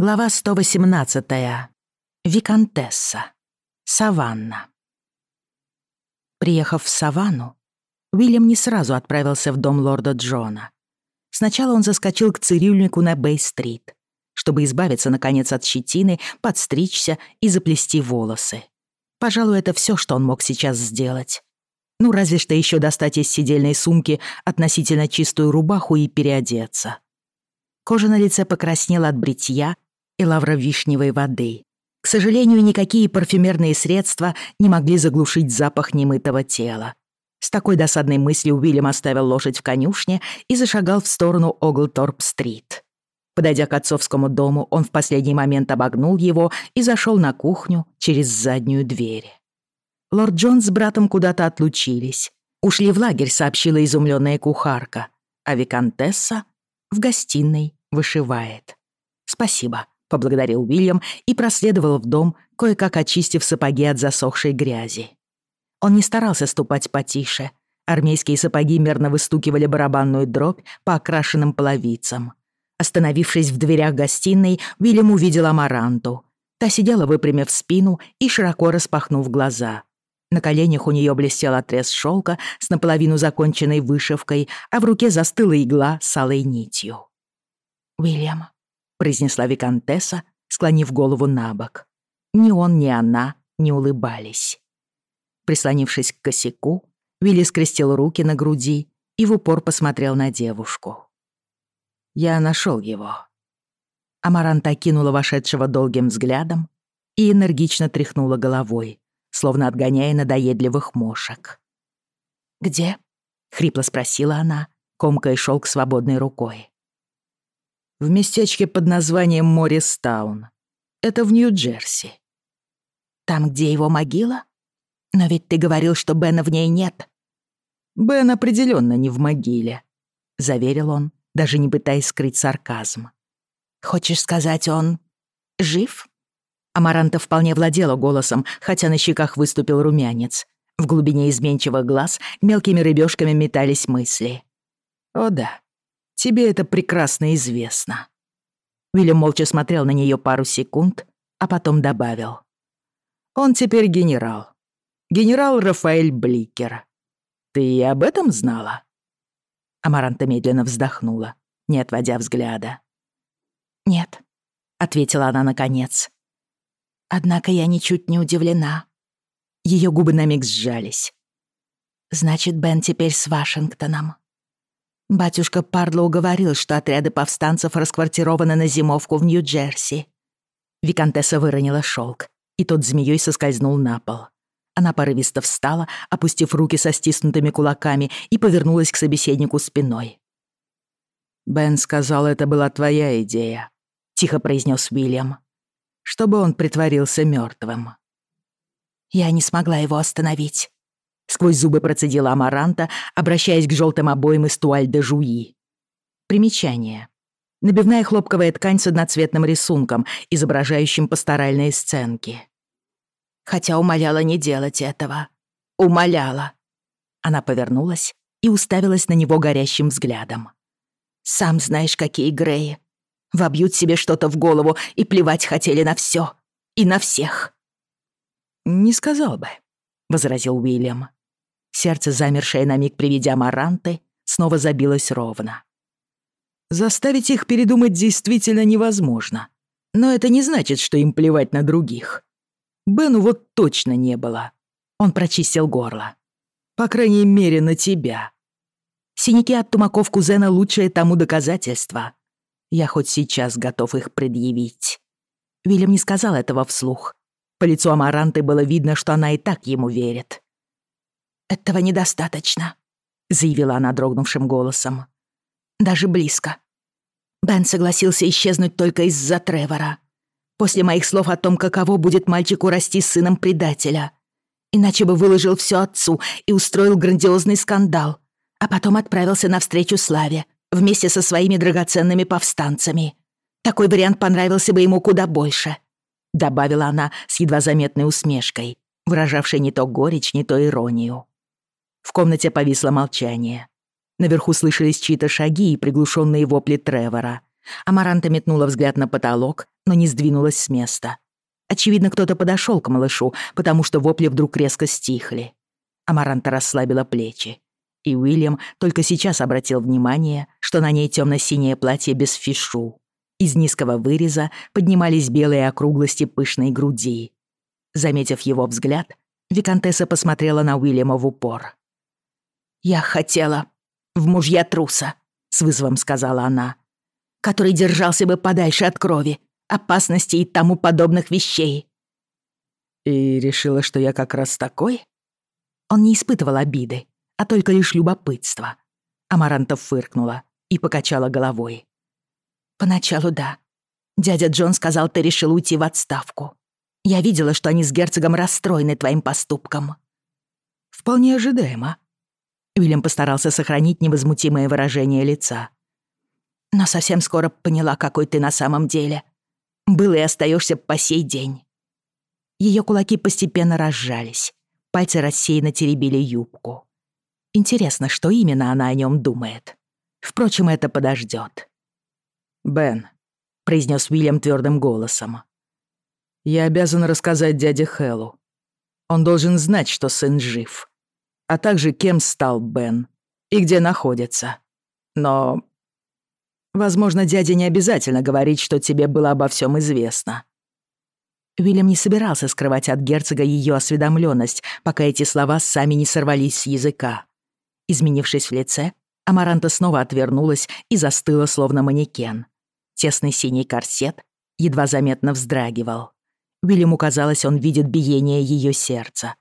Глава 118. Викантесса. Саванна. Приехав в Саванну, Уильям не сразу отправился в дом лорда Джона. Сначала он заскочил к цирюльнику на Бэй-стрит, чтобы избавиться, наконец, от щетины, подстричься и заплести волосы. Пожалуй, это все, что он мог сейчас сделать. Ну, разве что еще достать из сидельной сумки относительно чистую рубаху и переодеться. Кожа на лице покраснела от бритья, и лавровишневой воды. К сожалению, никакие парфюмерные средства не могли заглушить запах немытого тела. С такой досадной мыслью Уильям оставил лошадь в конюшне и зашагал в сторону Оглторп-стрит. Подойдя к отцовскому дому, он в последний момент обогнул его и зашел на кухню через заднюю дверь. Лорд Джон с братом куда-то отлучились. Ушли в лагерь, сообщила изумленная кухарка, а виконтесса в гостиной вышивает. «Спасибо», — поблагодарил Уильям и проследовал в дом, кое-как очистив сапоги от засохшей грязи. Он не старался ступать потише. Армейские сапоги мерно выстукивали барабанную дробь по окрашенным половицам. Остановившись в дверях гостиной, Уильям увидел Амаранту. Та сидела, выпрямив спину и широко распахнув глаза. На коленях у нее блестел отрез шелка с наполовину законченной вышивкой, а в руке застыла игла с алой нитью. «Уильям», произнесла виконтесса, склонив голову на бок. Ни он, ни она не улыбались. Прислонившись к косяку, Вилли скрестил руки на груди и в упор посмотрел на девушку. «Я нашел его». Амаранта окинула вошедшего долгим взглядом и энергично тряхнула головой, словно отгоняя надоедливых мошек. «Где?» — хрипло спросила она, комкая шелк свободной рукой в местечке под названием Морристаун. Это в Нью-Джерси. Там, где его могила? Но ведь ты говорил, что Бена в ней нет. Бен определенно не в могиле, заверил он, даже не пытаясь скрыть сарказм. Хочешь сказать, он жив? Амаранта вполне владела голосом, хотя на щеках выступил румянец. В глубине изменчивых глаз мелкими рыбешками метались мысли. О да, Тебе это прекрасно известно». Уильям молча смотрел на нее пару секунд, а потом добавил. «Он теперь генерал. Генерал Рафаэль Бликер. Ты и об этом знала?» Амаранта медленно вздохнула, не отводя взгляда. «Нет», — ответила она наконец. «Однако я ничуть не удивлена». Ее губы на миг сжались. «Значит, Бен теперь с Вашингтоном». Батюшка Парлоу говорил, что отряды повстанцев расквартированы на зимовку в Нью-Джерси. Викантесса выронила шелк, и тот змеей соскользнул на пол. Она порывисто встала, опустив руки со стиснутыми кулаками, и повернулась к собеседнику спиной. «Бен сказал, это была твоя идея», — тихо произнес Уильям. «Чтобы он притворился мертвым. Я не смогла его остановить. Сквозь зубы процедила Амаранта, обращаясь к желтым обоям из туаль де жуи. Примечание. Набивная хлопковая ткань с одноцветным рисунком, изображающим пасторальные сценки. Хотя умоляла не делать этого. Умоляла. Она повернулась и уставилась на него горящим взглядом. «Сам знаешь, какие Греи. Вобьют себе что-то в голову и плевать хотели на все И на всех». «Не сказал бы», — возразил Уильям. Сердце, замершее на миг при виде амаранты, снова забилось ровно. Заставить их передумать действительно невозможно. Но это не значит, что им плевать на других. Бену вот точно не было. Он прочистил горло. По крайней мере, на тебя. Синяки от тумаков кузена лучшее тому доказательство. Я хоть сейчас готов их предъявить. Вильям не сказал этого вслух. По лицу Амаранты было видно, что она и так ему верит этого недостаточно», — заявила она дрогнувшим голосом. «Даже близко». Бен согласился исчезнуть только из-за Тревора. После моих слов о том, каково будет мальчику расти сыном предателя. Иначе бы выложил все отцу и устроил грандиозный скандал, а потом отправился навстречу Славе вместе со своими драгоценными повстанцами. Такой вариант понравился бы ему куда больше», — добавила она с едва заметной усмешкой, выражавшей не то горечь, не то иронию. В комнате повисло молчание. Наверху слышались чьи-то шаги и приглушенные вопли Тревора. Амаранта метнула взгляд на потолок, но не сдвинулась с места. Очевидно, кто-то подошел к малышу, потому что вопли вдруг резко стихли. Амаранта расслабила плечи. И Уильям только сейчас обратил внимание, что на ней темно-синее платье без фишу. Из низкого выреза поднимались белые округлости пышной груди. Заметив его взгляд, Викантесса посмотрела на Уильяма в упор. «Я хотела в мужья труса», — с вызовом сказала она, «который держался бы подальше от крови, опасности и тому подобных вещей». «И решила, что я как раз такой?» Он не испытывал обиды, а только лишь любопытство. Амаранта фыркнула и покачала головой. «Поначалу да. Дядя Джон сказал, ты решил уйти в отставку. Я видела, что они с герцогом расстроены твоим поступком». «Вполне ожидаемо», Уильям постарался сохранить невозмутимое выражение лица. «Но совсем скоро поняла, какой ты на самом деле. Был и остаешься по сей день». Ее кулаки постепенно разжались. Пальцы рассеянно теребили юбку. Интересно, что именно она о нем думает. Впрочем, это подождет. «Бен», — произнес Уильям твердым голосом, — «я обязан рассказать дяде Хэллу. Он должен знать, что сын жив, а также кем стал Бен и где находится. Но... Возможно, дяде не обязательно говорить, что тебе было обо всем известно. Уильям не собирался скрывать от герцога ее осведомленность, пока эти слова сами не сорвались с языка. Изменившись в лице, Амаранта снова отвернулась и застыла, словно манекен. Тесный синий корсет едва заметно вздрагивал. Уильяму казалось, он видит биение ее сердца,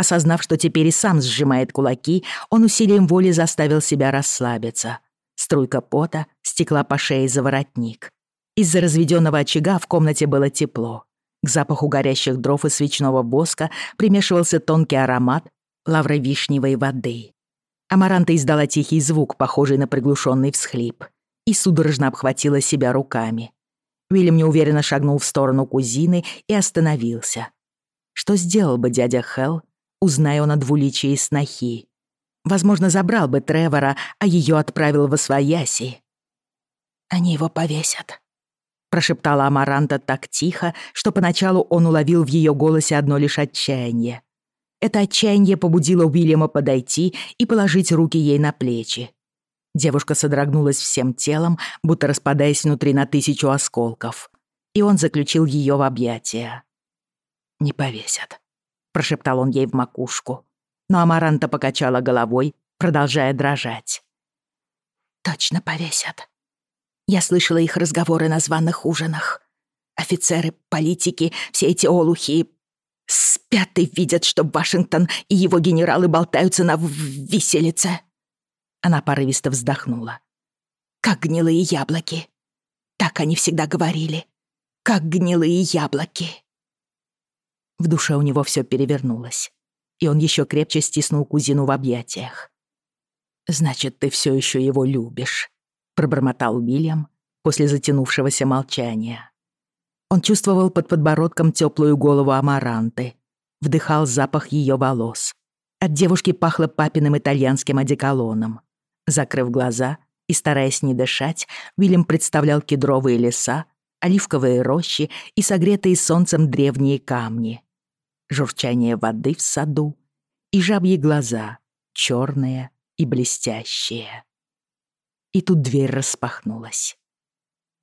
осознав, что теперь и сам сжимает кулаки, он усилием воли заставил себя расслабиться. Струйка пота стекла по шее за воротник. Из-за разведенного очага в комнате было тепло. К запаху горящих дров и свечного боска примешивался тонкий аромат лавровишневой воды. Амаранта издала тихий звук, похожий на приглушенный всхлип, и судорожно обхватила себя руками. Уильям неуверенно шагнул в сторону кузины и остановился. Что сделал бы дядя Хелл, Узнай он о двуличии снохи. Возможно, забрал бы Тревора, а ее отправил в свояси. «Они его повесят», — прошептала Амаранта так тихо, что поначалу он уловил в ее голосе одно лишь отчаяние. Это отчаяние побудило Уильяма подойти и положить руки ей на плечи. Девушка содрогнулась всем телом, будто распадаясь внутри на тысячу осколков, и он заключил ее в объятия. «Не повесят», прошептал он ей в макушку. Но Амаранта покачала головой, продолжая дрожать. «Точно повесят. Я слышала их разговоры на званых ужинах. Офицеры, политики, все эти олухи Спят и видят, что Вашингтон и его генералы болтаются на виселице. Она порывисто вздохнула. Как гнилые яблоки. Так они всегда говорили. Как гнилые яблоки. В душе у него все перевернулось, и он еще крепче стиснул кузину в объятиях. «Значит, ты все еще его любишь», — пробормотал Уильям после затянувшегося молчания. Он чувствовал под подбородком теплую голову амаранты, вдыхал запах ее волос. От девушки пахло папиным итальянским одеколоном. Закрыв глаза и стараясь не дышать, Уильям представлял кедровые леса, оливковые рощи и согретые солнцем древние камни. Журчание воды в саду и жабьи глаза, черные и блестящие. И тут дверь распахнулась.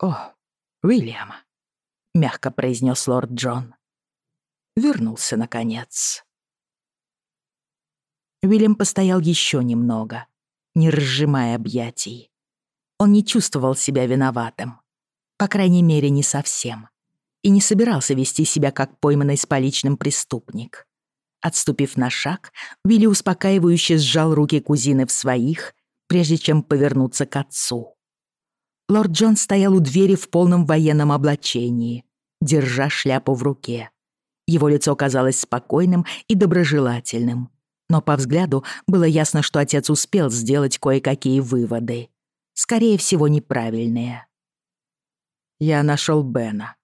«О, Уильям!» мягко произнес лорд Джон. Вернулся, наконец. Уильям постоял еще немного, не разжимая объятий. Он не чувствовал себя виноватым. По крайней мере, не совсем. и не собирался вести себя как пойманный с поличным преступник. Отступив на шаг, Вилли успокаивающе сжал руки кузины в своих, прежде чем повернуться к отцу. Лорд Джон стоял у двери в полном военном облачении, держа шляпу в руке. Его лицо казалось спокойным и доброжелательным, но по взгляду было ясно, что отец успел сделать кое-какие выводы, скорее всего, неправильные. «Я нашел Бена»,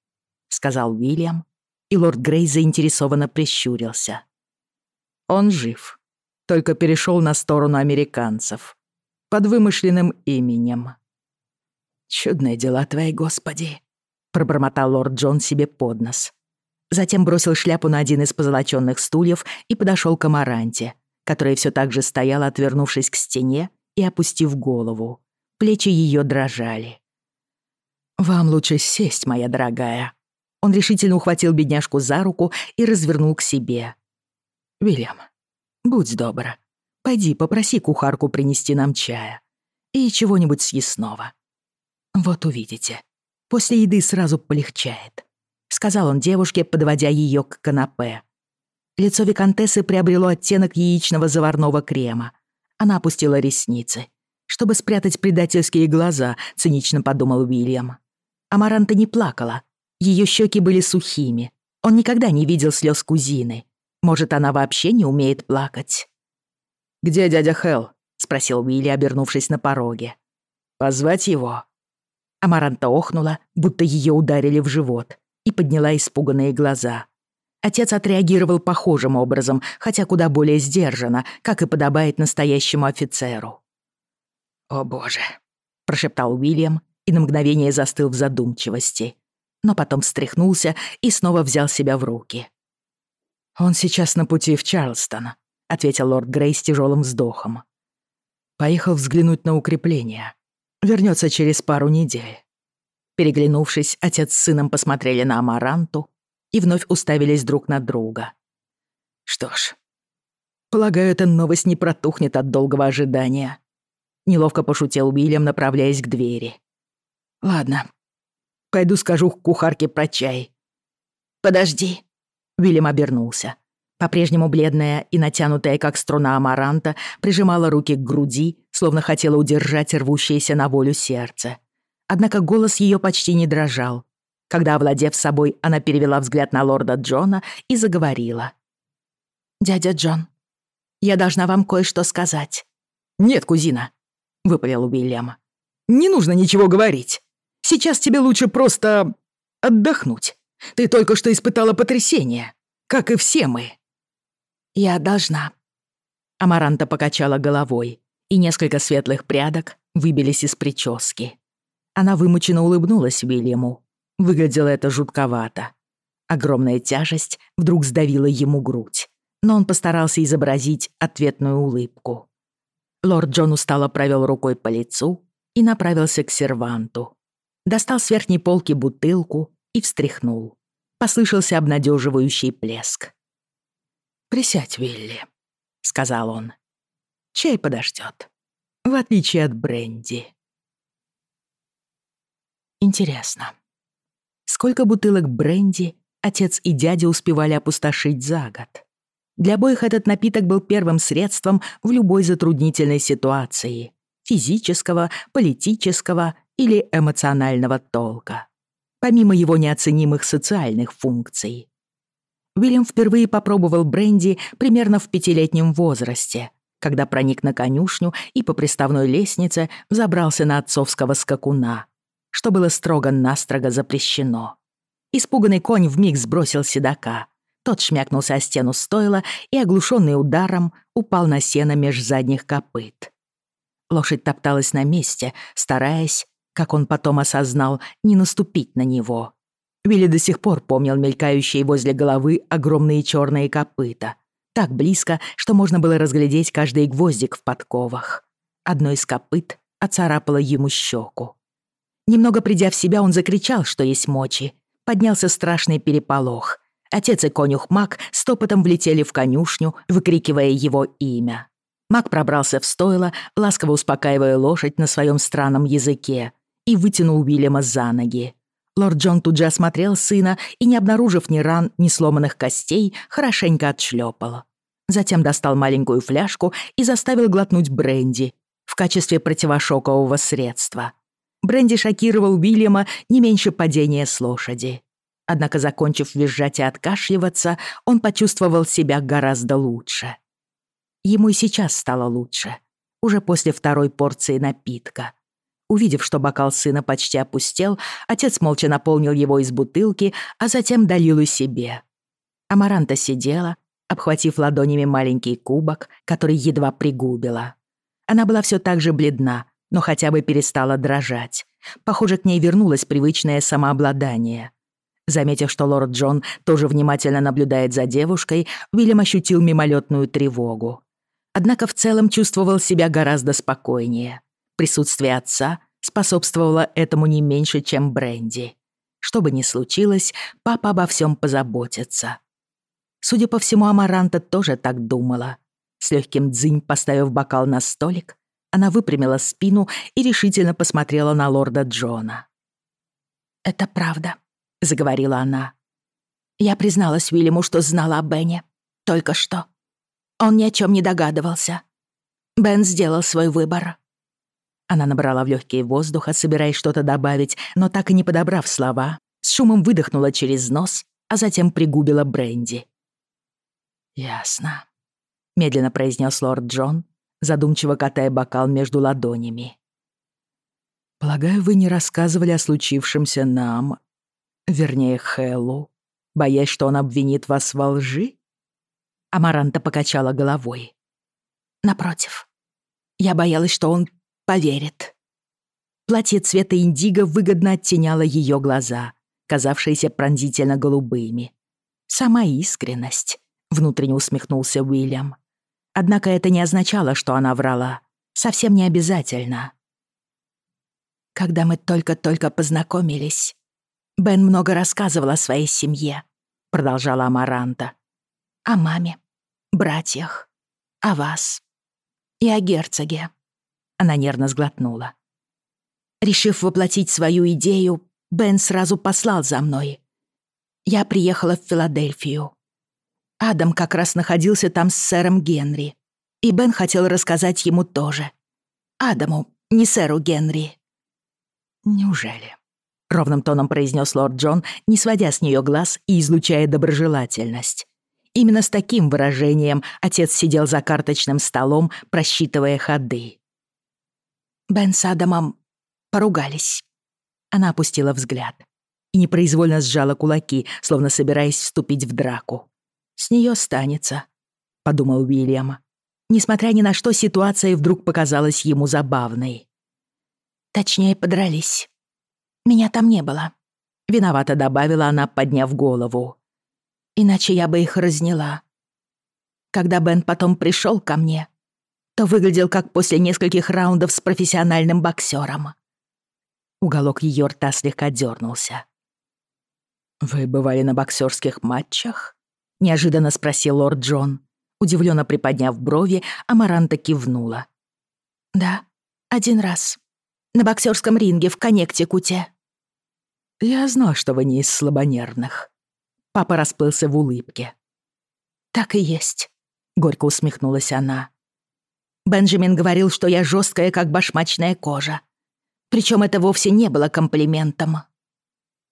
сказал Уильям, и лорд Грей заинтересованно прищурился. Он жив, только перешел на сторону американцев. Под вымышленным именем. «Чудные дела твои, господи!» — пробормотал лорд Джон себе под нос. Затем бросил шляпу на один из позолоченных стульев и подошел к Амаранте, которая все так же стояла, отвернувшись к стене и опустив голову. Плечи ее дрожали. «Вам лучше сесть, моя дорогая», он решительно ухватил бедняжку за руку и развернул к себе. «Вильям, будь добр, пойди попроси кухарку принести нам чая и чего-нибудь съестного. Вот увидите, после еды сразу полегчает», — сказал он девушке, подводя ее к канапе. Лицо виконтессы приобрело оттенок яичного заварного крема. Она опустила ресницы. Чтобы спрятать предательские глаза, цинично подумал Уильям. Амаранта не плакала, Ее щеки были сухими. Он никогда не видел слез кузины. Может, она вообще не умеет плакать? «Где дядя Хелл?» — спросил Уилли, обернувшись на пороге. «Позвать его?» Амаранта охнула, будто ее ударили в живот, и подняла испуганные глаза. Отец отреагировал похожим образом, хотя куда более сдержанно, как и подобает настоящему офицеру. «О боже», — прошептал Уильям и на мгновение застыл в задумчивости, но потом встряхнулся и снова взял себя в руки. «Он сейчас на пути в Чарлстон, ответил лорд Грей с тяжелым вздохом. «Поехал взглянуть на укрепление. Вернется через пару недель». Переглянувшись, отец с сыном посмотрели на Амаранту и вновь уставились друг на друга. «Что ж, полагаю, эта новость не протухнет от долгого ожидания», — неловко пошутил Уильям, направляясь к двери. «Ладно, Пойду скажу кухарке про чай». «Подожди», — Уильям обернулся. По-прежнему бледная и натянутая, как струна амаранта, прижимала руки к груди, словно хотела удержать рвущееся на волю сердце. Однако голос ее почти не дрожал. Когда, овладев собой, она перевела взгляд на лорда Джона и заговорила. «Дядя Джон, я должна вам кое-что сказать». «Нет, кузина», — выпалил Уильям. «Не нужно ничего говорить. Сейчас тебе лучше просто... отдохнуть. Ты только что испытала потрясение, как и все мы». «Я должна». Амаранта покачала головой, и несколько светлых прядок выбились из прически. Она вымученно улыбнулась Вильяму. Выглядело это жутковато. Огромная тяжесть вдруг сдавила ему грудь, но он постарался изобразить ответную улыбку. Лорд Джон устало провел рукой по лицу и направился к серванту, достал с верхней полки бутылку и встряхнул. Послышался обнадеживающий плеск. «Присядь, Вилли», — сказал он. «Чай подождет, в отличие от бренди». Интересно, сколько бутылок бренди отец и дядя успевали опустошить за год? Для обоих этот напиток был первым средством в любой затруднительной ситуации — физического, политического или эмоционального толка, помимо его неоценимых социальных функций. Уильям впервые попробовал бренди примерно в пятилетнем возрасте, когда проник на конюшню и по приставной лестнице забрался на отцовского скакуна, что было строго-настрого запрещено. Испуганный конь вмиг сбросил седока. Тот шмякнулся о стену стойла и, оглушенный ударом, упал на сено меж задних копыт. Лошадь топталась на месте, стараясь как он потом осознал, не наступить на него. Вилли до сих пор помнил мелькающие возле головы огромные черные копыта. Так близко, что можно было разглядеть каждый гвоздик в подковах. Одно из копыт оцарапало ему щеку. Немного придя в себя, он закричал, что есть мочи. Поднялся страшный переполох. Отец и конюх Мак стопотом влетели в конюшню, выкрикивая его имя. Мак пробрался в стойло, ласково успокаивая лошадь на своем странном языке — и вытянул Уильяма за ноги. Лорд Джон тут же осмотрел сына и, не обнаружив ни ран, ни сломанных костей, хорошенько отшлепал. Затем достал маленькую фляжку и заставил глотнуть бренди в качестве противошокового средства. Бренди шокировал Уильяма не меньше падения с лошади. Однако, закончив визжать и откашливаться, он почувствовал себя гораздо лучше. Ему и сейчас стало лучше, уже после второй порции напитка. Увидев, что бокал сына почти опустел, отец молча наполнил его из бутылки, а затем долил и себе. Амаранта сидела, обхватив ладонями маленький кубок, который едва пригубила. Она была все так же бледна, но хотя бы перестала дрожать. Похоже, к ней вернулось привычное самообладание. Заметив, что лорд Джон тоже внимательно наблюдает за девушкой, Уильям ощутил мимолетную тревогу. Однако в целом чувствовал себя гораздо спокойнее присутствие отца способствовало этому не меньше, чем Бренди. Что бы ни случилось, папа обо всем позаботится. Судя по всему, Амаранта тоже так думала. С легким дзынь поставив бокал на столик, она выпрямила спину и решительно посмотрела на лорда Джона. «Это правда», — заговорила она. «Я призналась Уильяму, что знала о Бене. Только что. Он ни о чем не догадывался. Бен сделал свой выбор». Она набрала в легкие воздуха, собираясь что-то добавить, но так и не подобрав слова, с шумом выдохнула через нос, а затем пригубила бренди. «Ясно», — медленно произнес лорд Джон, задумчиво катая бокал между ладонями. «Полагаю, вы не рассказывали о случившемся нам, вернее, Хэллу, боясь, что он обвинит вас во лжи?» Амаранта покачала головой. «Напротив, я боялась, что он поверит. Платье цвета индиго выгодно оттеняло ее глаза, казавшиеся пронзительно голубыми. «Сама искренность», — внутренне усмехнулся Уильям. Однако это не означало, что она врала. Совсем не обязательно. Когда мы только-только познакомились, Бен много рассказывал о своей семье, продолжала Амаранта. О маме, братьях, о вас и о герцоге. Она нервно сглотнула. Решив воплотить свою идею, Бен сразу послал за мной. Я приехала в Филадельфию. Адам как раз находился там с сэром Генри, и Бен хотел рассказать ему тоже. Адаму, не сэру Генри. «Неужели?» — ровным тоном произнес лорд Джон, не сводя с нее глаз и излучая доброжелательность. Именно с таким выражением отец сидел за карточным столом, просчитывая ходы. Бен с Адамом поругались. Она опустила взгляд и непроизвольно сжала кулаки, словно собираясь вступить в драку. С нее станется, подумал Уильям. Несмотря ни на что, ситуация вдруг показалась ему забавной. Точнее, подрались. Меня там не было. Виновато добавила она, подняв голову. Иначе я бы их разняла. Когда Бен потом пришел ко мне, то выглядел как после нескольких раундов с профессиональным боксером. Уголок ее рта слегка дернулся. «Вы бывали на боксерских матчах?» — неожиданно спросил лорд Джон. Удивленно приподняв брови, Амаранта кивнула. «Да, один раз. На боксерском ринге в Коннектикуте». «Я знал, что вы не из слабонервных». Папа расплылся в улыбке. «Так и есть», — горько усмехнулась она. Бенджамин говорил, что я жесткая, как башмачная кожа. Причем это вовсе не было комплиментом.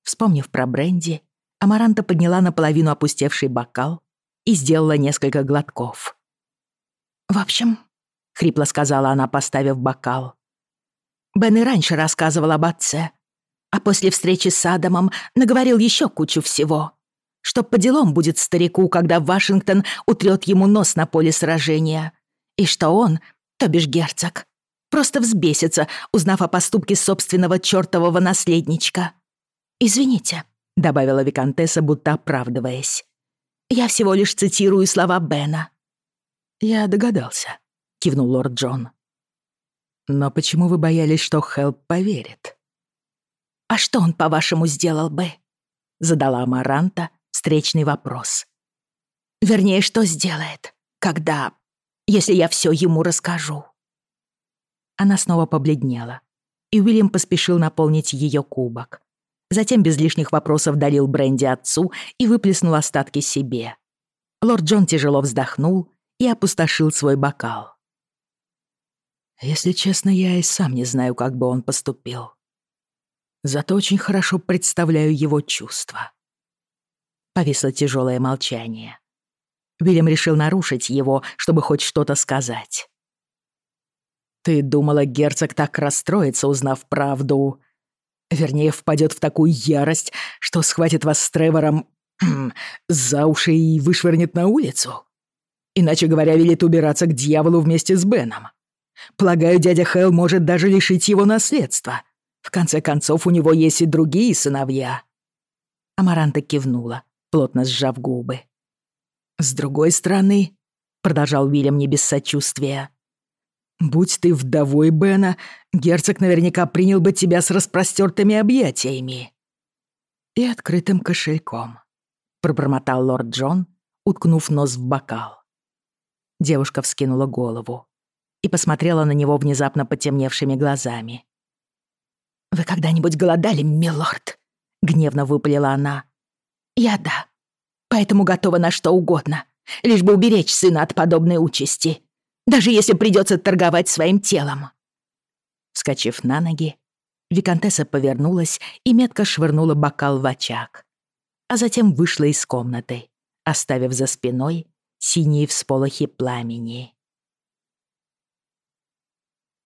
Вспомнив про бренди, Амаранта подняла наполовину опустевший бокал и сделала несколько глотков. «В общем», — хрипло сказала она, поставив бокал, «Бен и раньше рассказывал об отце, а после встречи с Адамом наговорил еще кучу всего, что по делам будет старику, когда Вашингтон утрет ему нос на поле сражения» И что он, то бишь герцог, просто взбесится, узнав о поступке собственного чёртового наследничка. «Извините», — добавила Викантесса, будто оправдываясь. «Я всего лишь цитирую слова Бена». «Я догадался», — кивнул лорд Джон. «Но почему вы боялись, что Хелп поверит?» «А что он, по-вашему, сделал бы?» — задала Амаранта встречный вопрос. «Вернее, что сделает, когда если я все ему расскажу?» Она снова побледнела, и Уильям поспешил наполнить ее кубок. Затем без лишних вопросов долил бренди отцу и выплеснул остатки себе. Лорд Джон тяжело вздохнул и опустошил свой бокал. Если честно, я и сам не знаю, как бы он поступил. Зато очень хорошо представляю его чувства. Повисло тяжелое молчание. Вильям решил нарушить его, чтобы хоть что-то сказать. «Ты думала, герцог так расстроится, узнав правду?» Вернее, впадет в такую ярость, что схватит вас с Тревором за уши и вышвырнет на улицу. Иначе говоря, велит убираться к дьяволу вместе с Беном. Полагаю, дядя Хелл может даже лишить его наследства. В конце концов, у него есть и другие сыновья. Амаранта кивнула, плотно сжав губы. С другой стороны, продолжал Уильям не без сочувствия, будь ты вдовой Бена, герцог наверняка принял бы тебя с распростертыми объятиями. И открытым кошельком, пробормотал лорд Джон, уткнув нос в бокал. Девушка вскинула голову и посмотрела на него внезапно потемневшими глазами. «Вы когда-нибудь голодали, милорд?» — гневно выпалила она. «Я да поэтому готова на что угодно, лишь бы уберечь сына от подобной участи, даже если придется торговать своим телом». Скачив на ноги, Викантесса повернулась и метко швырнула бокал в очаг, а затем вышла из комнаты, оставив за спиной синие всполохи пламени.